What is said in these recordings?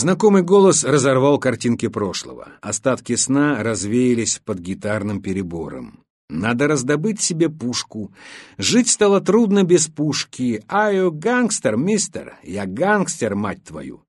Знакомый голос разорвал картинки прошлого. Остатки сна развеялись под гитарным перебором. Надо раздобыть себе пушку. Жить стало трудно без пушки. Аю, гангстер, мистер. Я гангстер, мать твою.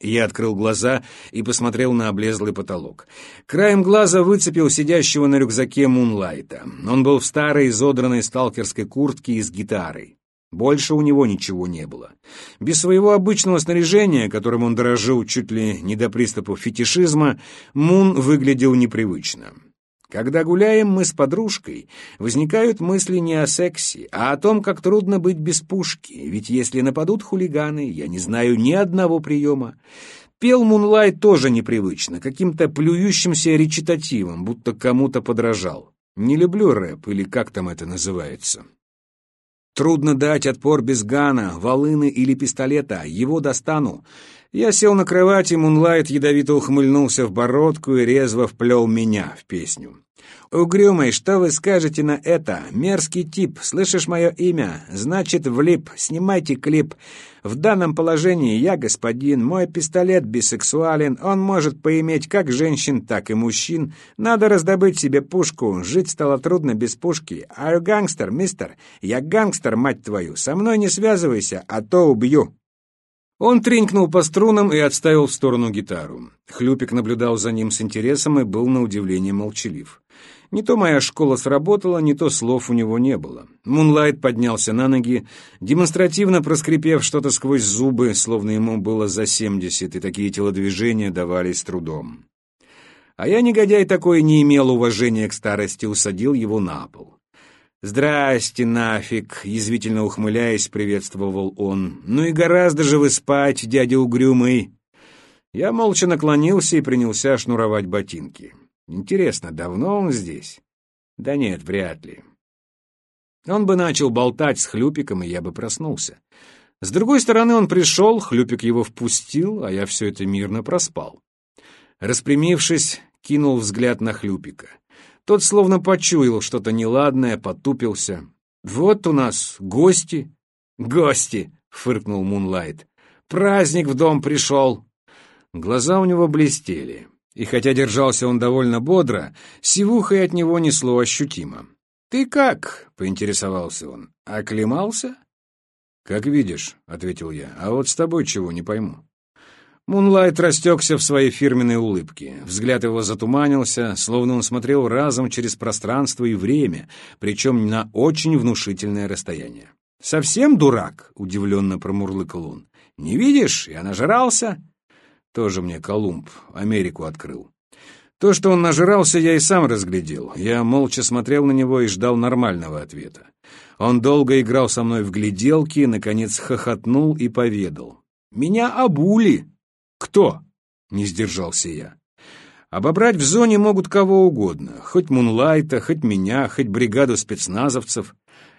Я открыл глаза и посмотрел на облезлый потолок. Краем глаза выцепил сидящего на рюкзаке Мунлайта. Он был в старой изодранной сталкерской куртке и с гитарой. Больше у него ничего не было. Без своего обычного снаряжения, которым он дорожил чуть ли не до приступов фетишизма, Мун выглядел непривычно. Когда гуляем мы с подружкой, возникают мысли не о сексе, а о том, как трудно быть без пушки, ведь если нападут хулиганы, я не знаю ни одного приема. Пел Мунлайт тоже непривычно, каким-то плюющимся речитативом, будто кому-то подражал. Не люблю рэп, или как там это называется. Трудно дать отпор без гана, волыны или пистолета, его достану. Я сел на кровати, Мунлайт ядовито ухмыльнулся в бородку и резво вплел меня в песню. «Угрюмый, что вы скажете на это? Мерзкий тип, слышишь мое имя? Значит, влип, снимайте клип. В данном положении я господин, мой пистолет бисексуален, он может поиметь как женщин, так и мужчин. Надо раздобыть себе пушку, жить стало трудно без пушки. Аю гангстер, мистер? Я гангстер, мать твою, со мной не связывайся, а то убью». Он тренькнул по струнам и отставил в сторону гитару. Хлюпик наблюдал за ним с интересом и был на удивление молчалив. Не то моя школа сработала, не то слов у него не было. Мунлайт поднялся на ноги, демонстративно проскрипев что-то сквозь зубы, словно ему было за семьдесят, и такие телодвижения давались трудом. А я, негодяй такой, не имел уважения к старости, усадил его на пол. «Здрасте, нафиг!» — язвительно ухмыляясь, приветствовал он. «Ну и гораздо же вы спать, дядя угрюмый!» Я молча наклонился и принялся шнуровать ботинки. Интересно, давно он здесь? Да нет, вряд ли. Он бы начал болтать с Хлюпиком, и я бы проснулся. С другой стороны, он пришел, Хлюпик его впустил, а я все это мирно проспал. Распрямившись, кинул взгляд на Хлюпика. Тот словно почуял что-то неладное, потупился. «Вот у нас гости». «Гости!» — фыркнул Мунлайт. «Праздник в дом пришел!» Глаза у него блестели. И хотя держался он довольно бодро, сивухой от него несло ощутимо. «Ты как?» — поинтересовался он. «Оклемался?» «Как видишь», — ответил я, — «а вот с тобой чего, не пойму». Мунлайт растекся в своей фирменной улыбке. Взгляд его затуманился, словно он смотрел разом через пространство и время, причем на очень внушительное расстояние. «Совсем дурак?» — удивленно промурлыкал он. «Не видишь? Я нажрался». Тоже мне Колумб Америку открыл. То, что он нажрался, я и сам разглядел. Я молча смотрел на него и ждал нормального ответа. Он долго играл со мной в гляделки, наконец хохотнул и поведал. «Меня обули!» «Кто?» — не сдержался я. Обобрать в зоне могут кого угодно, хоть Мунлайта, хоть меня, хоть бригаду спецназовцев.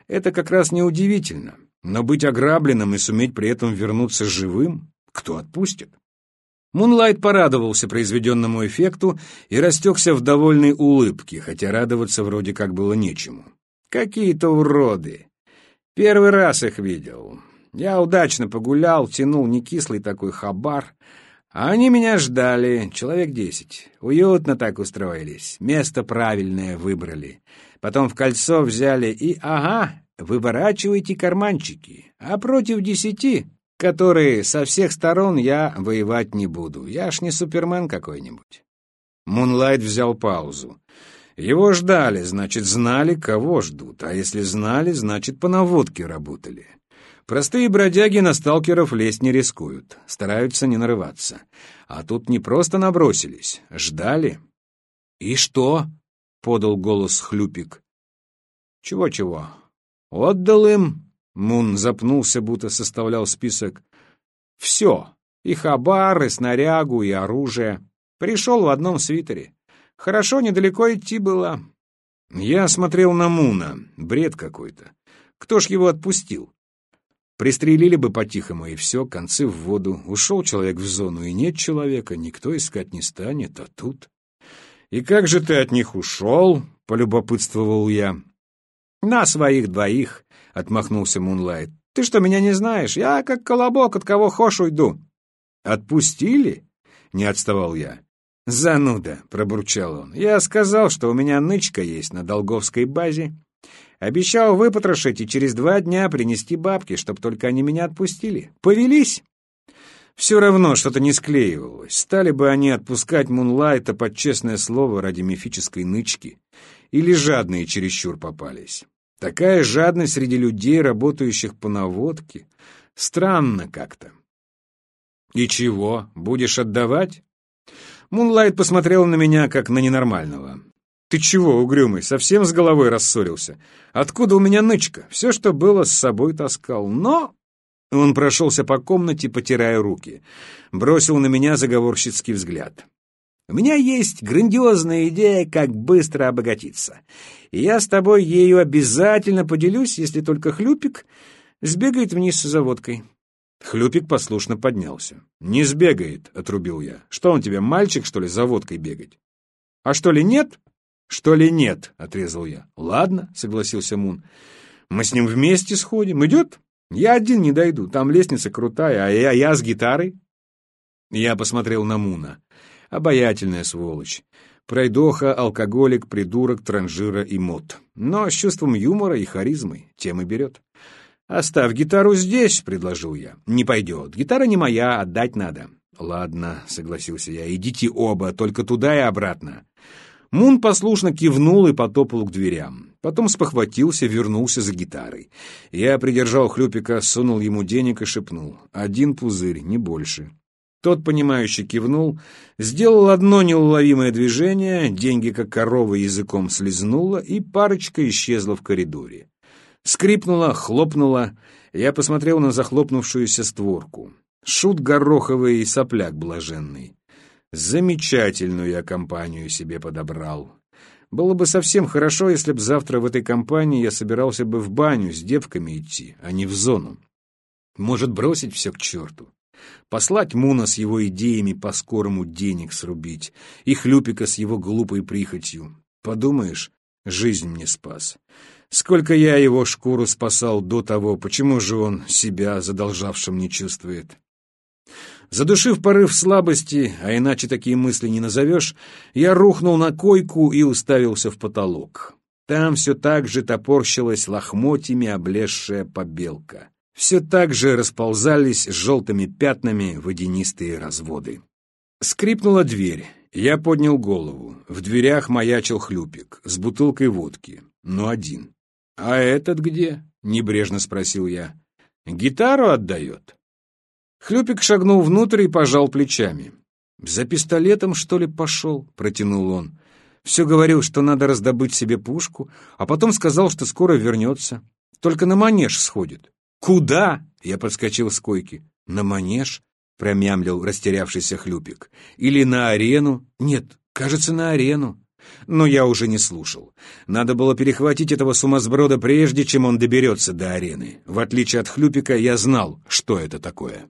Это как раз неудивительно. Но быть ограбленным и суметь при этом вернуться живым — кто отпустит? Мунлайт порадовался произведенному эффекту и растекся в довольной улыбке, хотя радоваться вроде как было нечему. Какие-то уроды. Первый раз их видел. Я удачно погулял, тянул некислый такой хабар, а они меня ждали, человек десять. Уютно так устроились, место правильное выбрали. Потом в кольцо взяли и, ага, выворачивайте карманчики, а против десяти которые со всех сторон я воевать не буду. Я ж не супермен какой-нибудь. Мунлайт взял паузу. Его ждали, значит, знали, кого ждут. А если знали, значит, по наводке работали. Простые бродяги на сталкеров лезть не рискуют, стараются не нарываться. А тут не просто набросились, ждали. «И что?» — подал голос Хлюпик. «Чего-чего? Отдал им Мун запнулся, будто составлял список. «Все. И хабар, и снарягу, и оружие. Пришел в одном свитере. Хорошо, недалеко идти было». Я смотрел на Муна. Бред какой-то. Кто ж его отпустил? Пристрелили бы по-тихому, и все, концы в воду. Ушел человек в зону, и нет человека, никто искать не станет, а тут... «И как же ты от них ушел?» — полюбопытствовал я. «На своих двоих», — отмахнулся Мунлайт. «Ты что, меня не знаешь? Я как колобок, от кого хошь уйду». «Отпустили?» Не отставал я. «Зануда», — пробурчал он. «Я сказал, что у меня нычка есть на Долговской базе. Обещал выпотрошить и через два дня принести бабки, чтоб только они меня отпустили. Повелись!» Все равно что-то не склеивалось. Стали бы они отпускать Мунлайта под честное слово ради мифической нычки. Или жадные чересчур попались. Такая жадность среди людей, работающих по наводке. Странно как-то. «И чего, будешь отдавать?» Мунлайт посмотрел на меня, как на ненормального. «Ты чего, угрюмый, совсем с головой рассорился? Откуда у меня нычка? Все, что было, с собой таскал. Но...» Он прошелся по комнате, потирая руки. Бросил на меня заговорщицкий взгляд. «У меня есть грандиозная идея, как быстро обогатиться. И я с тобой ею обязательно поделюсь, если только Хлюпик сбегает вниз за водкой. Хлюпик послушно поднялся. «Не сбегает», — отрубил я. «Что он тебе, мальчик, что ли, за водкой бегать?» «А что ли нет?» «Что ли нет?» — отрезал я. «Ладно», — согласился Мун. «Мы с ним вместе сходим. Идет?» «Я один не дойду. Там лестница крутая, а я, я с гитарой». Я посмотрел на Муна. Обаятельная сволочь. Пройдоха, алкоголик, придурок, транжира и мод. Но с чувством юмора и харизмой. Тем и берет. «Оставь гитару здесь», — предложил я. «Не пойдет. Гитара не моя, отдать надо». «Ладно», — согласился я, — «идите оба, только туда и обратно». Мун послушно кивнул и потопал к дверям. Потом спохватился, вернулся за гитарой. Я придержал Хлюпика, сунул ему денег и шепнул. «Один пузырь, не больше». Тот, понимающе кивнул, сделал одно неуловимое движение, деньги как корова языком слезнула, и парочка исчезла в коридоре. Скрипнула, хлопнула. Я посмотрел на захлопнувшуюся створку. Шут гороховый и сопляк блаженный. Замечательную я компанию себе подобрал. Было бы совсем хорошо, если б завтра в этой компании я собирался бы в баню с девками идти, а не в зону. Может, бросить все к черту. Послать Муна с его идеями по-скорому денег срубить, и Хлюпика с его глупой прихотью. Подумаешь, жизнь мне спас. Сколько я его шкуру спасал до того, почему же он себя задолжавшим не чувствует? Задушив порыв слабости, а иначе такие мысли не назовешь, я рухнул на койку и уставился в потолок. Там все так же топорщилась лохмотьями облезшая побелка. Все так же расползались желтыми пятнами водянистые разводы. Скрипнула дверь. Я поднял голову. В дверях маячил хлюпик с бутылкой водки, но один. «А этот где?» — небрежно спросил я. «Гитару отдает?» Хлюпик шагнул внутрь и пожал плечами. «За пистолетом, что ли, пошел?» — протянул он. «Все говорил, что надо раздобыть себе пушку, а потом сказал, что скоро вернется. Только на манеж сходит». «Куда?» — я подскочил с койки. «На манеж?» — промямлил растерявшийся Хлюпик. «Или на арену?» «Нет, кажется, на арену». Но я уже не слушал. Надо было перехватить этого сумасброда прежде, чем он доберется до арены. В отличие от Хлюпика, я знал, что это такое.